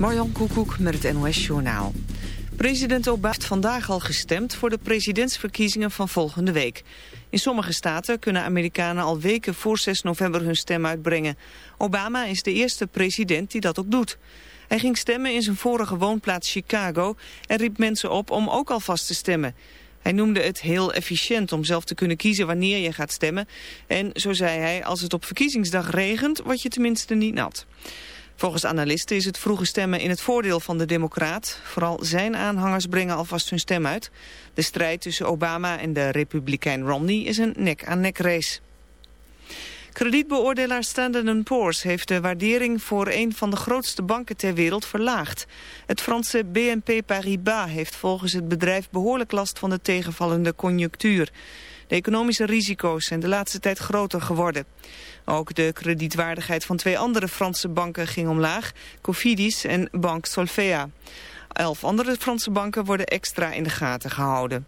Marjan Koekoek met het NOS Journaal. President Obama heeft vandaag al gestemd voor de presidentsverkiezingen van volgende week. In sommige staten kunnen Amerikanen al weken voor 6 november hun stem uitbrengen. Obama is de eerste president die dat ook doet. Hij ging stemmen in zijn vorige woonplaats Chicago en riep mensen op om ook alvast te stemmen. Hij noemde het heel efficiënt om zelf te kunnen kiezen wanneer je gaat stemmen. En zo zei hij, als het op verkiezingsdag regent, word je tenminste niet nat. Volgens analisten is het vroege stemmen in het voordeel van de democraat. Vooral zijn aanhangers brengen alvast hun stem uit. De strijd tussen Obama en de republikein Romney is een nek-aan-nek race. Kredietbeoordelaar Standard Poor's heeft de waardering voor een van de grootste banken ter wereld verlaagd. Het Franse BNP Paribas heeft volgens het bedrijf behoorlijk last van de tegenvallende conjunctuur. De economische risico's zijn de laatste tijd groter geworden. Ook de kredietwaardigheid van twee andere Franse banken ging omlaag, Cofidis en Banque Solvea. Elf andere Franse banken worden extra in de gaten gehouden.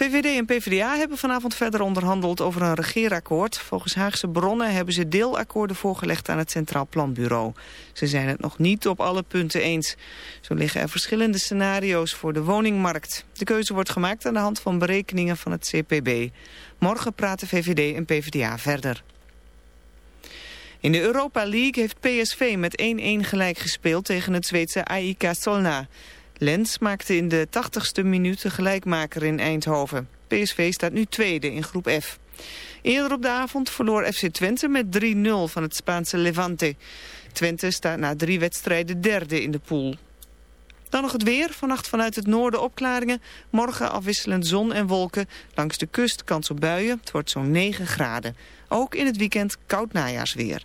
VVD en PvdA hebben vanavond verder onderhandeld over een regeerakkoord. Volgens Haagse bronnen hebben ze deelakkoorden voorgelegd aan het Centraal Planbureau. Ze zijn het nog niet op alle punten eens. Zo liggen er verschillende scenario's voor de woningmarkt. De keuze wordt gemaakt aan de hand van berekeningen van het CPB. Morgen praten VVD en PvdA verder. In de Europa League heeft PSV met 1-1 gelijk gespeeld tegen het Zweedse AIK Solna. Lens maakte in de 80ste minuut de gelijkmaker in Eindhoven. PSV staat nu tweede in groep F. Eerder op de avond verloor FC Twente met 3-0 van het Spaanse Levante. Twente staat na drie wedstrijden derde in de pool. Dan nog het weer. Vannacht vanuit het noorden opklaringen. Morgen afwisselend zon en wolken. Langs de kust kans op buien. Het wordt zo'n 9 graden. Ook in het weekend koud najaarsweer.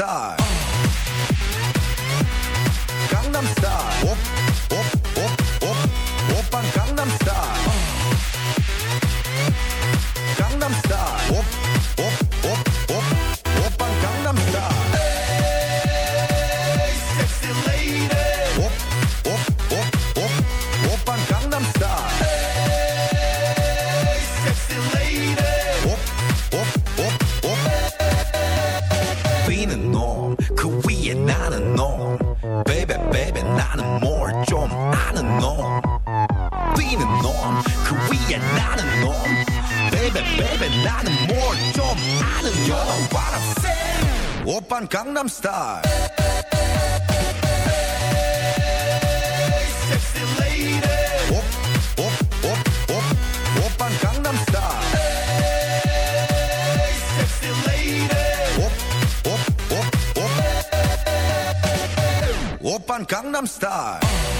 star. Baby, Baby, baby, none more 아는 You're open one I say. 오빤 Op, op, op, op, Open Gangnam Style.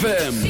ZFM.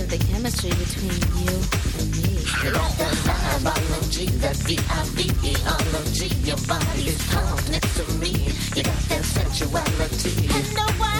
of the chemistry between you and me. Like the biology, that's. Your body's next to me. You got that sensuality. And no one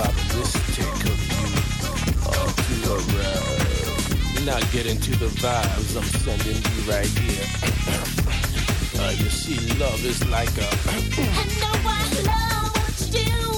opposition take up oh, to around. You're not getting to the vibes I'm sending you right here. uh, you see, love is like a. I know I loved you.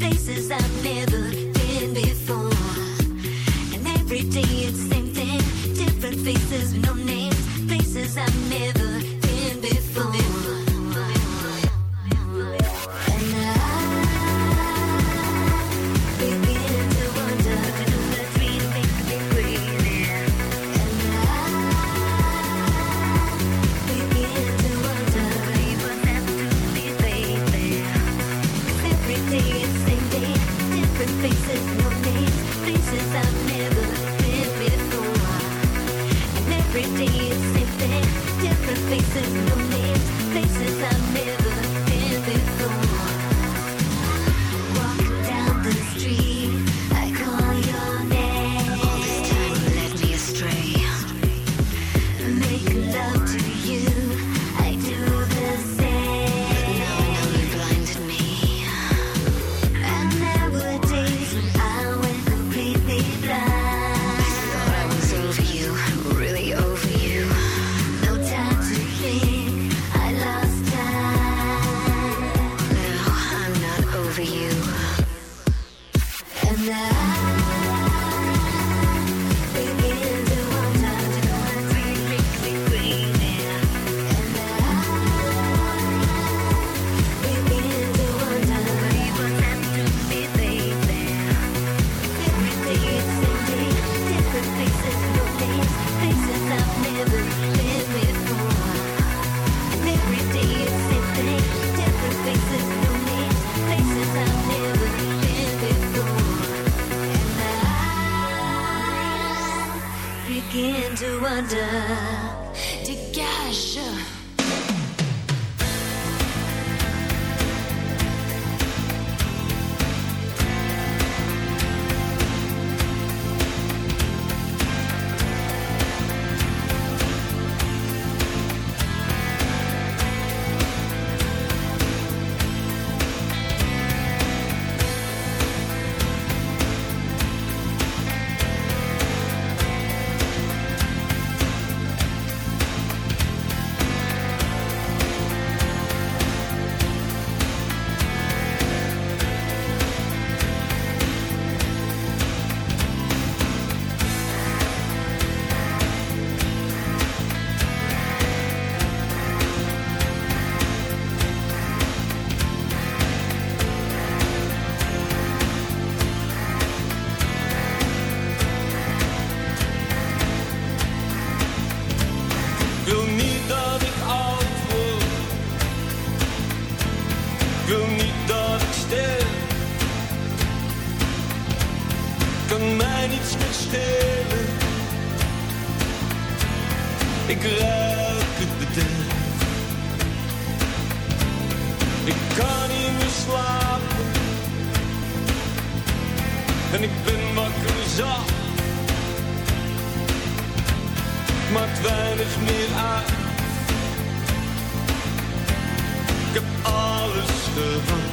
places I've never been before. And every day it's same thing, different faces with no names, places I've never faces. en ik ben wakker zacht. Maakt weinig meer uit. Ik heb alles gedaan.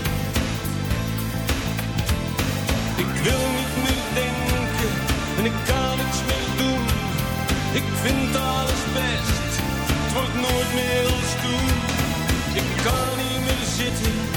Ik wil niet meer denken en ik kan niks meer doen. Ik vind alles best, het wordt nooit meer als toen. Ik kan niet meer zitten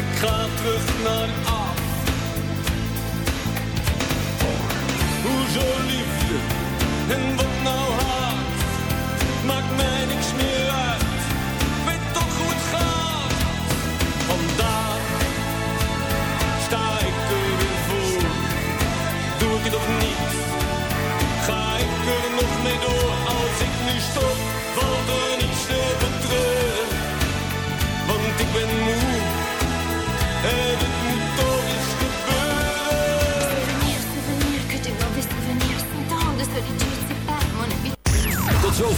Ik ga terug naar af. Hoezo liefde en wat nou haat? Maakt mij